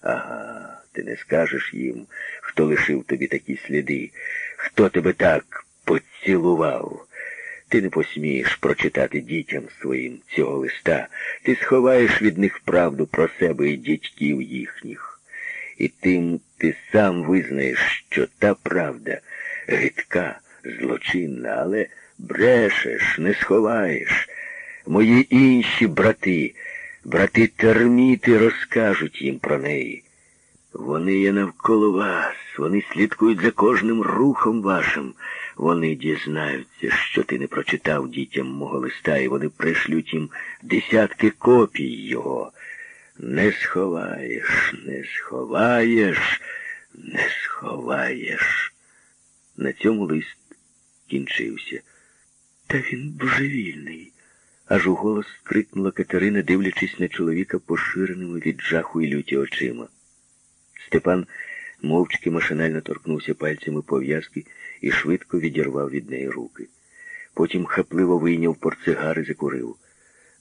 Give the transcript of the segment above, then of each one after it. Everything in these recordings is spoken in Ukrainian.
Ага, ти не скажеш їм, хто лишив тобі такі сліди, хто тебе так поцілував. Ти не посмієш прочитати дітям своїм цього листа. Ти сховаєш від них правду про себе і дітьків їхніх. І тим ти сам визнаєш, що та правда гидка, злочинна, але брешеш, не сховаєш. Мої інші брати, брати терміти розкажуть їм про неї. Вони є навколо вас, вони слідкують за кожним рухом вашим. Вони дізнаються, що ти не прочитав дітям мого листа, і вони пришлють їм десятки копій його. Не сховаєш, не сховаєш, не сховаєш. На цьому лист кінчився. Та він божевільний. Аж у голос крикнула Катерина, дивлячись на чоловіка поширеними від жаху і люті очима. Степан мовчки машинально торкнувся пальцями пов'язки і швидко відірвав від неї руки. Потім хапливо вийняв портсигар і закурив.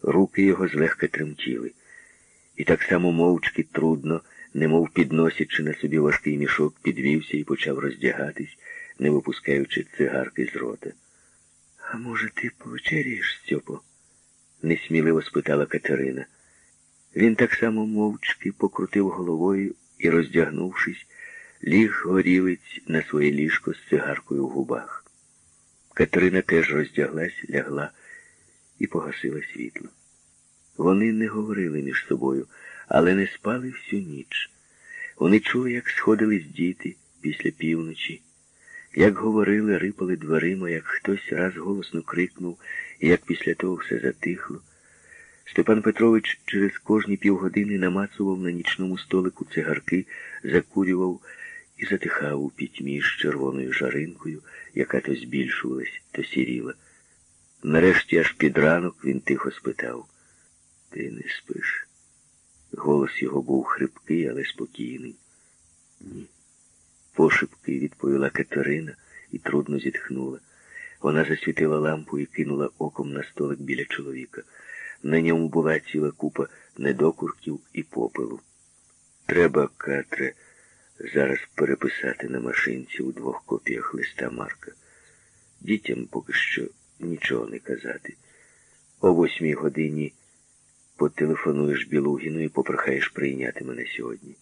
Руки його злегка тремтіли. І так само мовчки трудно, немов підносячи на собі важкий мішок, підвівся і почав роздягатись, не випускаючи цигарки з рота. А може, ти повечеряєш, Стьопо? Несміливо спитала Катерина. Він так само мовчки покрутив головою і, роздягнувшись, ліг горілиць на своє ліжко з цигаркою в губах. Катерина теж роздяглась, лягла і погасила світло. Вони не говорили між собою, але не спали всю ніч. Вони чули, як сходились діти після півночі, як говорили, рипали дверима, як хтось раз голосно крикнув, і як після того все затихло. Степан Петрович через кожні півгодини намацував на нічному столику цигарки, закурював і затихав у пітьмі з червоною жаринкою, яка то збільшувалась, то сіріла. Нарешті аж під ранок він тихо спитав Ти не спиш? Голос його був хрипкий, але спокійний. Ні. Пошепки відповіла Катерина і трудно зітхнула. Вона засвітила лампу і кинула оком на столик біля чоловіка. На ньому була ціла купа недокурків і попелу. Треба, Катре, зараз переписати на машинці у двох копіях листа Марка. Дітям поки що нічого не казати. О восьмій годині потелефонуєш Білугіну і попрохаєш прийняти мене сьогодні.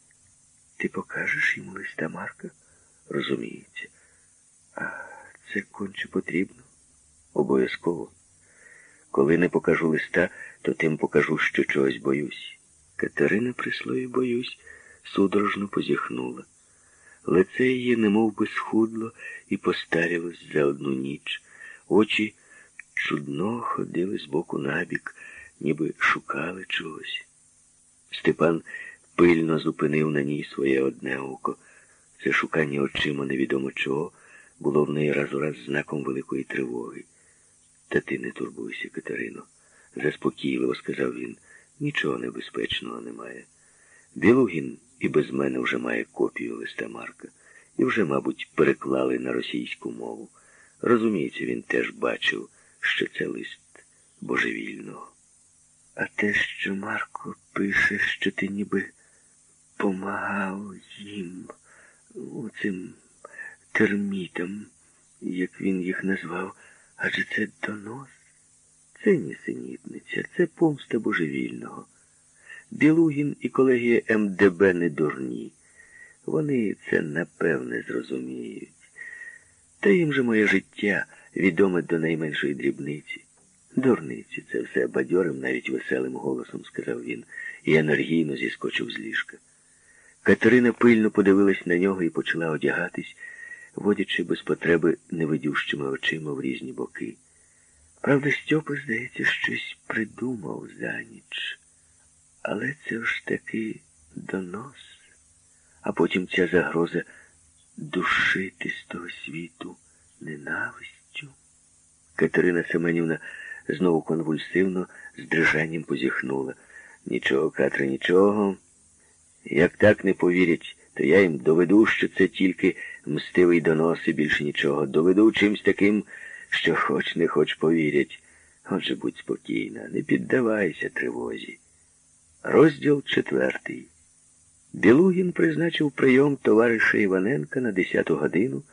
Ти покажеш йому листа Марка? Розуміється. А це конче потрібно? Обов'язково. Коли не покажу листа, то тим покажу, що чогось боюсь. Катерина при слові боюсь, судорожно позіхнула. Лице її немов би схудло і постарілось за одну ніч. Очі чудно ходили з боку набік, ніби шукали чогось. Степан пильно зупинив на ній своє одне око. Це шукання очима невідомо чого було в неї раз у раз знаком великої тривоги. Та ти не турбуйся, Катерино, заспокійливо сказав він. Нічого небезпечного немає. Білугін і без мене вже має копію листа Марка і вже, мабуть, переклали на російську мову. Розуміється, він теж бачив, що це лист божевільного. А те, що Марко пише, що ти ніби помагав їм, у цим термітам, як він їх назвав, адже це донос. Це нісенітниця, це помста божевільного. Білугін і колегія МДБ не дурні. Вони це напевне зрозуміють. Та їм же моє життя відоме до найменшої дрібниці. Дурниці, це все бадьорим, навіть веселим голосом, сказав він, і енергійно зіскочив з ліжка. Катерина пильно подивилась на нього і почала одягатись, водячи без потреби невидющими очима в різні боки. Правда, Стьопа, здається, щось придумав за ніч. Але це ж таки донос, а потім ця загроза душити з того світу ненавистю. Катерина Семенівна знову конвульсивно з дрижанням позіхнула. Нічого, Катре, нічого. Як так не повірять, то я їм доведу, що це тільки мстивий донос і більше нічого. Доведу чимсь таким, що хоч не хоч повірять. Отже, будь спокійна, не піддавайся тривозі. Розділ четвертий. Білугін призначив прийом товариша Іваненка на 10 годину